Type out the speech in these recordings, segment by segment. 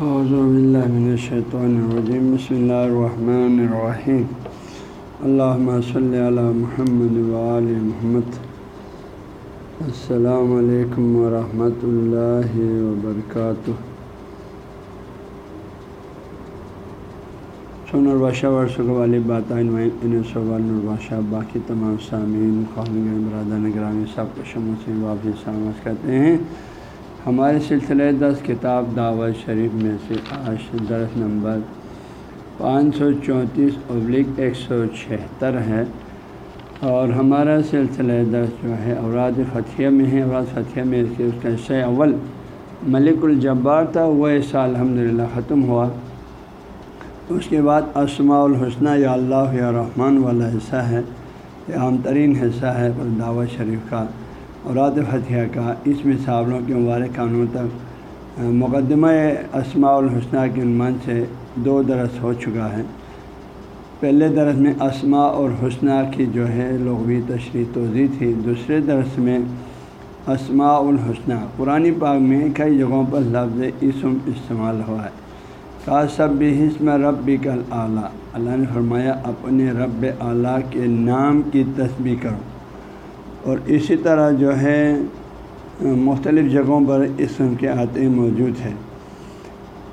باللہ من الشیطان الرجیم بسم اللہ الرحمن الرحیم اللہم صلی علی محمد وآل محمد. السلام علیکم ورحمۃ اللہ وبرکاتہ سون الباشہ ورثہ والی بات ان سوال الباشہ باقی تمام سامعین خان برادر نگرانی سب کو شمع سے واپس سامج کرتے ہیں۔ ہمارے سلسلہ دس کتاب دعوت شریف میں سے آج درس نمبر پانچ سو چونتیس ابلک ایک سو چھہتر ہے اور ہمارا سلسلہ دس جو ہے اوراد فتح میں ہے۔ اوراد فتح میں اس کا حصہ اول ملک الجبار تھا، وہ ایسا الحمد للہ ختم ہوا۔ اس کے بعد اسماء الحسنہ یا اللہ یا رحمان والا حصہ ہے یہ عام ترین حصہ ہے دعوت شریف کا۔ اوراد فتح کا اس میں صابلوں کے مبارک قانون تک مقدمہ اسماع الحسنہ کے عنوان سے دو درس ہو چکا ہے۔ پہلے درس میں اسماء اور حسنہ کی جو ہے لغوی تشریح توضیع تھی، دوسرے درس میں اسماء الحسنہ قرآن پاک میں کئی جگہوں پر لفظ اسم استعمال ہوا ہے۔ کا سب بھی حسم رب کل اعلیٰ۔ اللہ نے فرمایا، اپنے رب اعلیٰ کے نام کی تسبیح کرو۔ اور اسی طرح جو ہے، مختلف جگہوں پر اسم کے آتے موجود ہے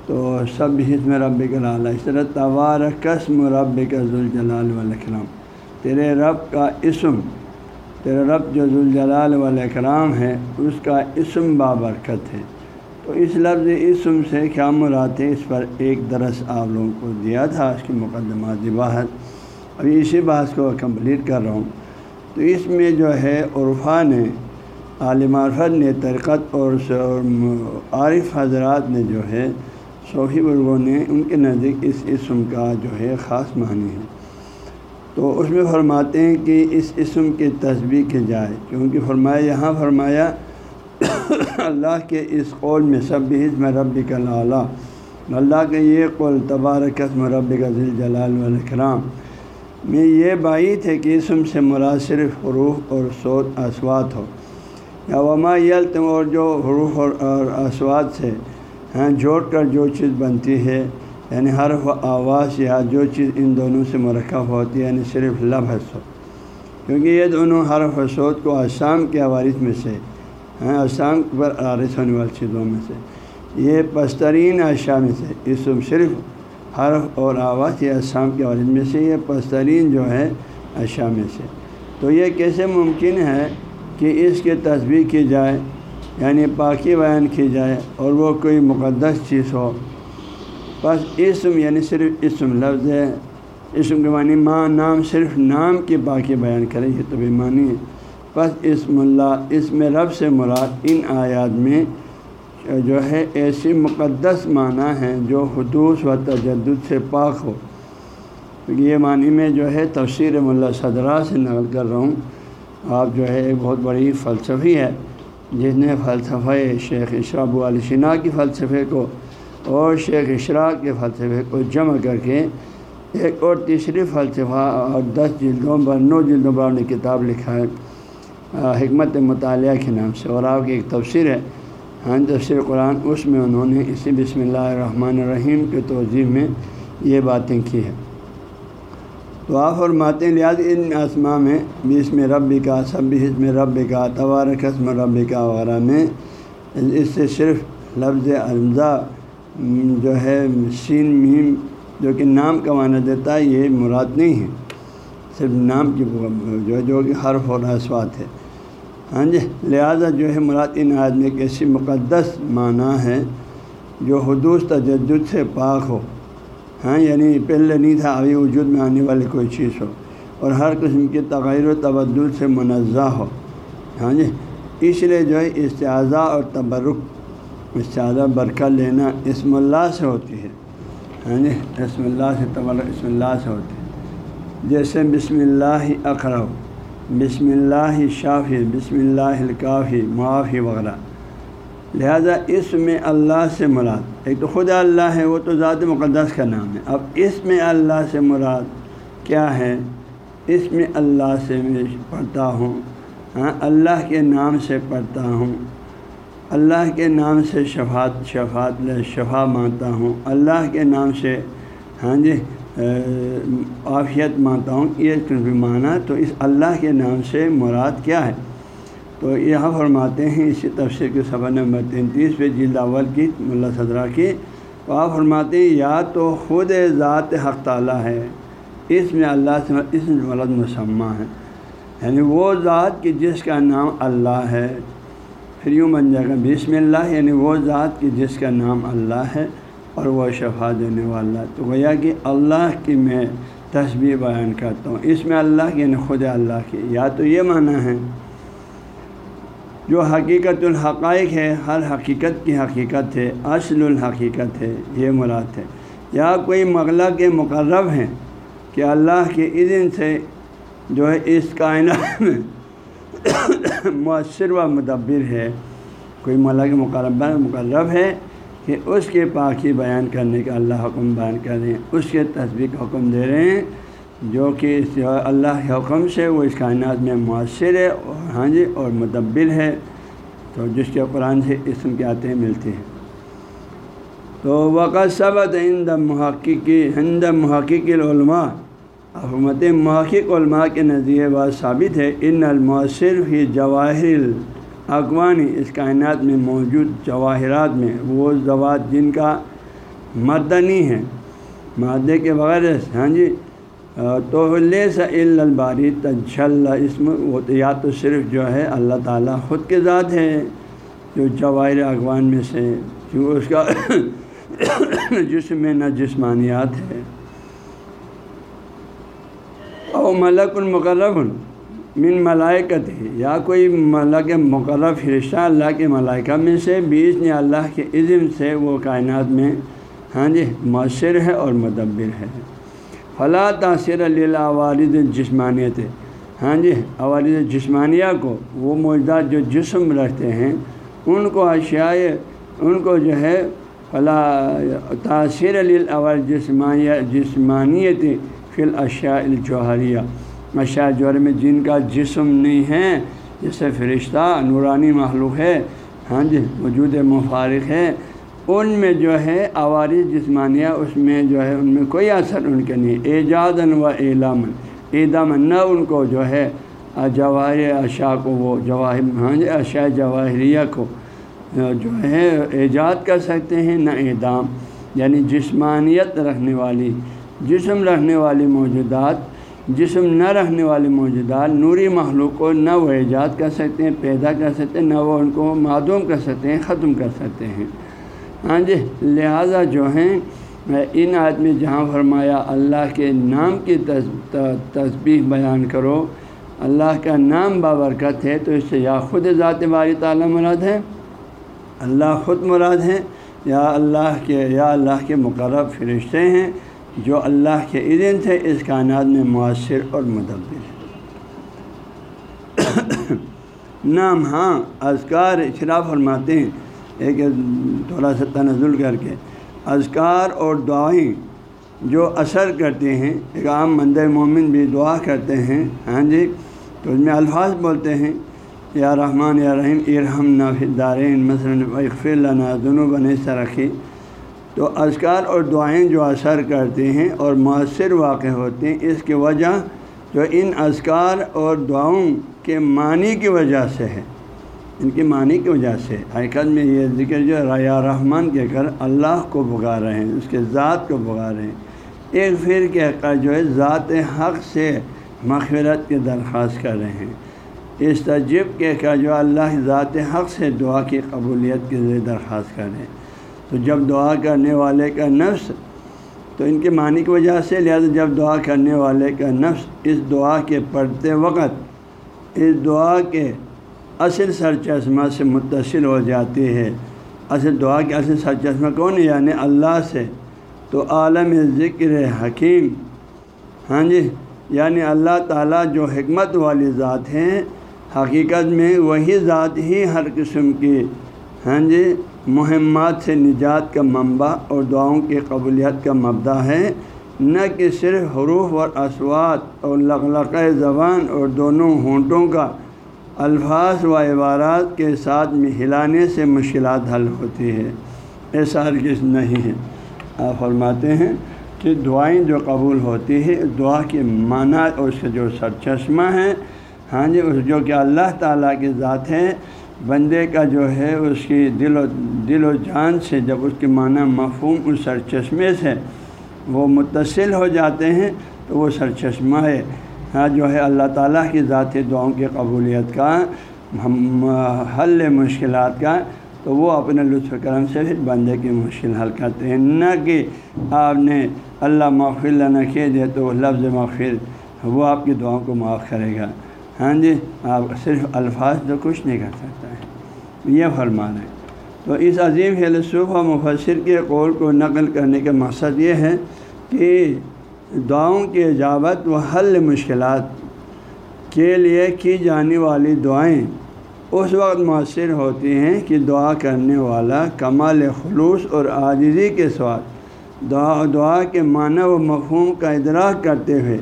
تو سب حسم رب کا اس طرح توار قسم رب کا ذوالجلال والاکرام تیرے رب کا اسم، تیرے رب جو ذوالجلال والاکرام ہے، اس کا اسم بابرکت ہے۔ تو اس لفظ اسم سے کیا مراد ہے؟ اس پر ایک درس آپ لوگوں کو دیا تھا، اس کی مقدمات بحث ابھی اسی بحث کو کمپلیٹ کر رہا ہوں۔ تو اس میں جو ہے عرفا نے، عالم عرفت نے ترکت اور عارف حضرات نے جو ہے صوفی برگوں نے ان کے نزدیک اس اسم کا جو ہے خاص معنی ہے۔ تو اس میں فرماتے ہیں کہ اس اسم کی تصویر کی جائے، کیونکہ فرمایا، یہاں فرمایا، اللہ کے اس قول میں، سب بھی حزم رب کا اللہ کے یہ قول تبارکسم رب کا ذیل جلال والاکرام میں یہ بعید ہے کہ اسم سے مراد صرف حروف اور سوت اسوات ہو۔ یا وما یلتم اور جو حروف اور اسوات سے ہاں جوڑ کر جو چیز بنتی ہے یعنی حرف و آواز یا جو چیز ان دونوں سے مرکب ہوتی ہے یعنی صرف لفظ ہو کیونکہ یہ دونوں حرف و سوت کو آسام کے عوارث میں سے ہیں آسام پر عارث ہونے والی چیزوں میں سے، یہ پسترین اشیاء میں سے، اسم صرف حرف اور آواز یا شام کے والد میں سے یہ پسترین جو ہے اشیاء میں سے۔ تو یہ کیسے ممکن ہے کہ اس کی تصویر کی جائے؟ یعنی پاکی بیان کی جائے اور وہ کوئی مقدس چیز ہو؟ بس اسم یعنی صرف اسم، لفظ ہے۔ اسم کے معنی ماں، نام، صرف نام کی باقی بیان کرے یہ تو بھی معنی ہے۔ بس اسم اللہ، اسم رب سے مراد ان آیات میں جو ہے ایسی مقدس معنی ہے جو حدوث و تجدد سے پاک ہو۔ یہ معنی میں جو ہے تفسیر ملا صدرہ سے نقل کر رہا ہوں۔ آپ جو ہے ایک بہت بڑی فلسفی ہے، جس نے فلسفہ شیخ اشراب علی شنا کی فلسفے کو اور شیخ اشراق کے فلسفے کو جمع کر کے ایک اور تیسری فلسفہ اور دس جلدوں پر، نو جلدوں پر نے کتاب لکھا ہے حکمت مطالعہ کے نام سے، اور آپ کی ایک تفسیر ہے۔ ہاں تفسیر قرآن اس میں انہوں نے اسی بسم اللہ الرحمن الرحیم کے توضیح میں یہ باتیں کی ہیں۔ تو آپ فرماتے ہیں، لہٰذا ان اسما میں بسم رب کا سب حسم رب کا توار قسم رب کا وغیرہ میں اس سے صرف لفظ الزا جو ہے سین میم جو کہ نام کا معنی دیتا ہے، یہ مراد نہیں ہے۔ صرف نام کی جو جو کہ حرف اور اسوات ہے۔ ہاں جی لہٰذا جو ہے مراد ان آدمی ایک ایسی مقدس معنی ہے جو حدوث تجدد سے پاک ہو۔ ہاں یعنی پہلے نہیں تھا، ابھی وجود میں آنے والی کوئی چیز ہو۔ اور ہر قسم کی تغیر و تبدل سے منزہ ہو۔ ہاں جی اس لیے جو ہے استعضا اور تبرک استعضا برکت لینا اسم اللہ سے ہوتی ہے۔ ہاں جی اسم اللہ سے تبرک، اسم اللہ سے ہوتی ہے۔ جیسے بسم اللہ اقرب بسم اللہ شافی، بسم اللہ الکافی، معافی وغیرہ۔ لہذا اس میں اللہ سے مراد، ایک تو خدا اللہ ہے، وہ تو ذات مقدس کا نام ہے۔ اب اس میں اللہ سے مراد کیا ہے؟ اس میں اللہ سے میں پڑھتا ہوں۔ ہاں اللہ کے نام سے پڑھتا ہوں۔ اللہ کے نام سے شفات شفات شفا مانتا ہوں۔ اللہ کے نام سے ہاں جی عافیت مانتا ہوں، یہ مانا، تو اس اللہ کے نام سے مراد کیا ہے؟ تو یہاں فرماتے ہیں اسی تفسیر کے سفر نمبر تینتیس پہ جلد اول کی ملا صدرہ کی، تو آپ فرماتے ہیں، یا تو خود ذات حق تعالیٰ ہے، اس میں اللہ سے، اس میں غلط مسمہ ہے۔ یعنی وہ ذات کی جس کا نام اللہ ہے، پھر یوں بن جائے گا، بسم اللہ یعنی وہ ذات کی جس کا نام اللہ ہے اور وہ شفا دینے والا تو گویا کہ اللہ کی میں تصویر بیان کرتا ہوں۔ اس میں اللہ کی یعنی خود اللہ کی۔ یا تو یہ معنی ہے، جو حقیقت الحقائق ہے، ہر حقیقت کی حقیقت ہے، اصل الحقیقت ہے، یہ مراد ہے۔ یا کوئی مغلہ کے مقرب ہیں کہ اللہ کے اذن سے جو ہے اس کائنات میں مؤثر و مدبر ہے۔ کوئی مغلہ کے مقرب مقرب ہے کہ اس کے پاکی بیان کرنے کا اللہ حکم بیان کر رہے ہیں اس کے تصویر کا حکم دے رہے ہیں، جو کہ اس اللہ کے حکم سے وہ اس کائنات میں مؤثر ہے اور ہاں جی اور مدبر ہے، تو جس کے قرآن سے اسم کے آتے ہیں ملتے ہیں۔ تو وقت سبت ہند محققی ہند محقق العلماء حکومت محقق علماء کے نظریے بات ثابت ہے، ان المؤثر ہی جواہر اقوانی اس کائنات میں موجود جواہرات میں وہ زوات جن کا مدنی ہے۔ مادے کے بغیر ہاں جی؟ تو سا الباری تجل اس میں وہ یا تو صرف جو ہے اللہ تعالیٰ خود کے ذات ہے جو جواہر اغوان میں سے، جو اس کا جسم میں نہ جسمانیات ہے۔ او ملک المقرب من ملائکت یا کوئی ملک مقرب فرشتہ اللہ کے ملائکہ میں سے بیچ نے اللہ کے عزم سے وہ کائنات میں ہاں جی مؤثر ہے اور مدبر ہے۔ فلاں تاثر علیہ جسمانیت ہاں جی عوالد جسمانیہ کو وہ موجودات جو جسم رکھتے ہیں، ان کو اشیاء، ان کو جو ہے فلاں تاثر علیہ جسمانیہ، جسمانیت فی الاشیاء الجوہریہ۔ اشیاء جوہر میں جن کا جسم نہیں ہے جیسے فرشتہ نورانی مخلوق ہے۔ ہاں جی وجود مفارق ہے۔ ان میں جو ہے عوارض جسمانیہ، اس میں جو ہے ان میں کوئی اثر ان کے نہیں۔ ایجاد و اعلامن ایدامن نہ ان کو جو ہے جواہر اشاء کو، وہ جواہر ہاں جی اشاء جواہریہ کو جو ہے ایجاد کر سکتے ہیں، نہ اعدام۔ یعنی جسمانیت رکھنے والی، جسم رکھنے والی موجودات جسم نہ رکھنے والی موجودات، نوری مخلوق کو نہ وہ ایجاد کر سکتے ہیں، پیدا کر سکتے ہیں، نہ وہ ان کو معدوم کر سکتے ہیں، ختم کر سکتے ہیں۔ ہاں جی لہٰذا جو ہیں، ان آدمی جہاں فرمایا، اللہ کے نام کی تصبیح بیان کرو، اللہ کا نام بابرکت ہے، تو اس سے یا خود ذات باری تعالیٰ مراد ہے، اللہ خود مراد ہے، یا اللہ کے، یا اللہ کے مقرب فرشتے ہیں۔ جو اللہ کے اذن سے اس کائنات میں مؤثر اور مدبر۔ ہے نام ہاں اذکار خلاف فرماتے ہیں۔ ایک تھوڑا سا تنزل کر کے۔ اذکار اور دعائیں جو اثر کرتے ہیں، ایک عام مند مومن بھی دعا کرتے ہیں۔ ہاں جی تو اس میں الفاظ بولتے ہیں۔ یا رحمان یا رحیم ارحم نافدارین مثلاً اقفی اللہ دونوں بنے سرخی تو اذکار اور دعائیں جو اثر کرتے ہیں اور مؤثر واقع ہوتے ہیں، اس کی وجہ جو ان اذکار اور دعاؤں کے معنی کی وجہ سے ہے۔ ان کی معنی کی وجہ سے۔ حقیقت میں یہ ذکر جو ریا رحمان کے کر اللہ کو بگا رہے ہیں، اس کے ذات کو بگا رہے ہیں۔ ایک پھر کے کر جو ہے، ذات حق سے مغفرت کی درخواست کر رہے ہیں۔ اس تجب کے کا جو اللہ ذات حق سے دعا کی قبولیت کے ذریعے درخواست کر رہے ہیں۔ تو جب دعا کرنے والے کا نفس، تو ان کے معنی کی وجہ سے، لہٰذا جب دعا کرنے والے کا نفس اس دعا کے پڑھتے وقت، اس دعا کے اصل سر چشمہ سے متصل ہو جاتی ہے اصل دعا کے اصل سر چشمہ کون یعنی اللہ سے۔ تو عالم ذکر حکیم ہاں جی؟ یعنی اللہ تعالیٰ جو حکمت والی ذات ہیں، حقیقت میں وہی ذات ہی ہر قسم کی ہاں جی؟ مہمات سے نجات کا منبع اور دعاؤں کی قبولیت کا مبدا ہے۔ نہ کہ صرف حروف اور اسوات اور لغلق زبان اور دونوں ہونٹوں کا الفاظ و عبارات کے ساتھ میں ہلانے سے مشکلات حل ہوتی ہے ایسا ہرگز نہیں ہے۔ آپ فرماتے ہیں کہ دعائیں جو قبول ہوتی ہے دعا کے معنی اور اس کے جو سرچشمہ ہیں ہاں جی اس جو کہ اللہ تعالیٰ کی ذات ہے بندے کا جو ہے اس کی دل و دل و جان سے جب اس کے معنی مفہوم اس سرچشمے سے وہ متصل ہو جاتے ہیں تو وہ سرچشمہ ہے۔ ہاں جو ہے اللہ تعالیٰ کی ذاتی دعاؤں کی قبولیت کا، ہم حل مشکلات کا، تو وہ اپنے لطف کرم سے پھر بندے کی مشکل حل کرتے ہیں۔ نہ کہ آپ نے اللہ مغفر نہ کہہ دے تو لفظ مغفر وہ آپ کی دعاؤں کو معاف کرے گا۔ ہاں جی آپ صرف الفاظ تو کچھ نہیں کر سکتا ہے یہ فرمان ہے تو اس عظیم فلسوف و مفسر کے قول کو نقل کرنے کا مقصد یہ ہے کہ دعاؤں کی اجابت و حل مشکلات کے لیے کی جانے والی دعائیں اس وقت مؤثر ہوتی ہیں کہ دعا کرنے والا کمال خلوص اور عاجزی کے سوال دعا دعا کے معنی و مفہوم کا ادراک کرتے ہوئے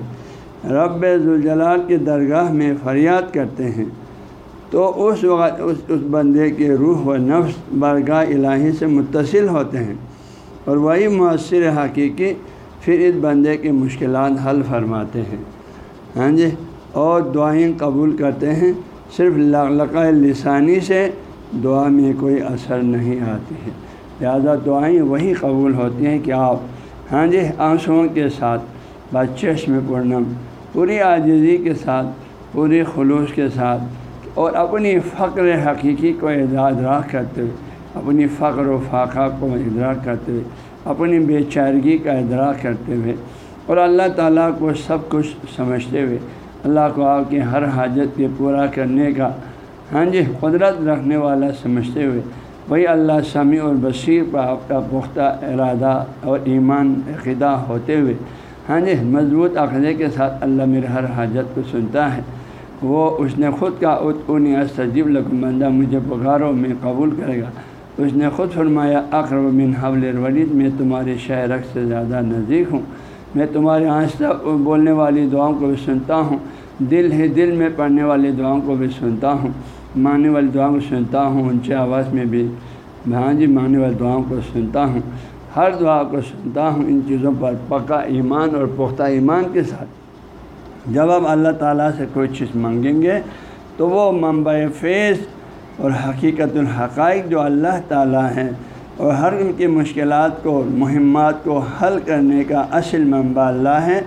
رب ذوالجلال کی درگاہ میں فریاد کرتے ہیں۔ تو اس وقت اس اس بندے کے روح و نفس برگاہ الہی سے متصل ہوتے ہیں۔ اور وہی مؤثر حقیقی پھر اس بندے کی مشکلات حل فرماتے ہیں۔ ہاں جی اور دعائیں قبول کرتے ہیں۔ صرف لقۂ لسانی سے دعا میں کوئی اثر نہیں آتی ہے۔ لہٰذا دعائیں وہی قبول ہوتی ہیں کہ آپ ہاں جی آنسوؤں کے ساتھ بچش میں پورنم پوری عاجزی کے ساتھ، پوری خلوص کے ساتھ اور اپنی فقر حقیقی کو ادراک کرتے ہوئے، اپنی فقر و فاقہ کو ادراک کرتے ہوئے، اپنی بے چارگی کا ادراک کرتے ہوئے اور اللہ تعالیٰ کو سب کچھ سمجھتے ہوئے، اللہ کو آپ کی ہر حاجت کے پورا کرنے کا ہاں جی قدرت رکھنے والا سمجھتے ہوئے، وہی اللہ سمیع اور بصیر پر آپ کا پختہ ارادہ اور ایمان عقیدہ ہوتے ہوئے ہاں جی مضبوط عقدے کے ساتھ اللہ میرے ہر حاجت کو سنتا ہے۔ وہ اس نے خود کا اتنی سجیب لکم بندہ مجھے پکارو، میں قبول کرے گا۔ اس نے خود فرمایا، اقرب من حول الولید، میں تمہارے شہرک سے زیادہ نزدیک ہوں۔ میں تمہارے آہستہ بولنے والی دعاؤں کو بھی سنتا ہوں۔ دل ہی دل میں پڑھنے والی دعاؤں کو بھی سنتا ہوں۔ ماننے والی دعاؤں کو سنتا ہوں۔ اونچے آواز میں بھی ہاں جی ماننے والی دعاؤں کو سنتا ہوں۔ ہر دعا کو سنتا ہوں، ان چیزوں پر پکا ایمان اور پختہ ایمان کے ساتھ۔ جب آپ اللہ تعالیٰ سے کوئی چیز مانگیں گے، تو وہ منبع فیض اور حقیقت الحقائق جو اللہ تعالیٰ ہیں اور ہر ان کی مشکلات کو، مہمات کو حل کرنے کا اصل منبع اللہ ہے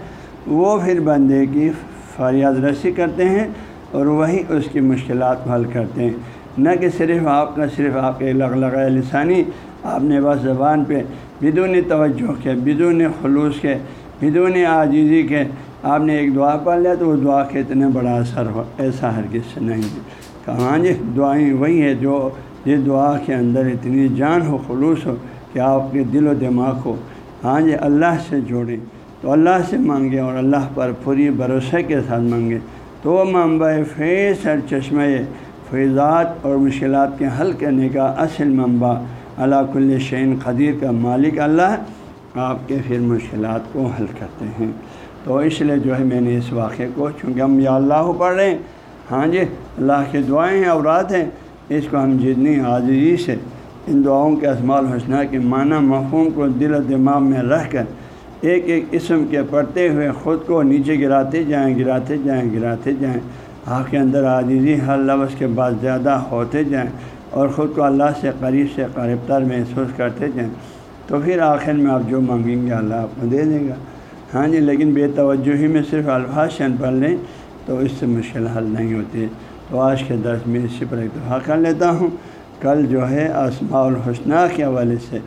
وہ پھر بندے کی فریاد رسی کرتے ہیں اور وہی اس کی مشکلات کو حل کرتے ہیں۔ نہ کہ صرف آپ کا، صرف آپ کے لگ لگا لسانی، آپ نے بس زبان پہ بدون توجہ کے، بدون خلوص کے، بدون عاجزی کے آپ نے ایک دعا پڑھ لیا تو وہ دعا کے اتنے بڑا اثر ہو، ایسا ہر کس سے نہیں۔ کہاں جی دعائیں وہی ہے جو یہ دعا کے اندر اتنی جان ہو، خلوص ہو کہ آپ کے دل و دماغ کو ہاں جی اللہ سے جوڑیں۔ تو اللہ سے مانگیں اور اللہ پر پوری بھروسے کے ساتھ مانگیں۔ تو وہ منبع فیض ہر چشمہ فیضات اور مشکلات کے حل کرنے کا اصل منبع اللہ کل شعین قدیر کا مالک اللہ آپ کے پھر مشکلات کو حل کرتے ہیں۔ تو اس لیے جو ہے میں نے اس واقعے کو چونکہ ہم یا اللہ پڑھ رہے ہیں۔ ہاں جی اللہ کی دعائیں ہیں اورات ہیں۔ اس کو ہم جتنی حاضری سے ان دعاؤں کے اسماع الحسنہ کے معنی مفہوم کو دل و دماغ میں رکھ کر ایک ایک قسم کے پڑھتے ہوئے خود کو نیچے گراتے جائیں گراتے جائیں گراتے جائیں۔ آپ کے اندر عاجزی، ہر لفظ کے بعد زیادہ ہوتے جائیں۔ اور خود کو اللہ سے قریب سے قریب تر محسوس کرتے جائیں تو پھر آخر میں آپ جو مانگیں گے اللہ آپ کو دے دے گا۔ ہاں جی لیکن بے توجہی میں صرف الفاظ شن پڑھ لیں تو اس سے مشکل حل نہیں ہوتی۔ تو آج کے درس میں اسی پر اتفاق کر لیتا ہوں۔ کل جو ہے اسماع الحسنہ کے حوالے سے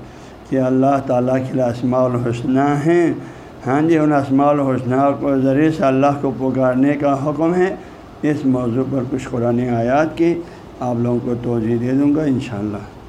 کہ اللہ تعالیٰ کے لیے اسماع الحسنہ ہیں۔ ہاں جی ان اسماع الحسنہ کو ذریعے سے اللہ کو پکارنے کا حکم ہے۔ اس موضوع پر کچھ قرآن آیات کی آپ لوگوں کو توجہ دے دوں گا انشاءاللہ۔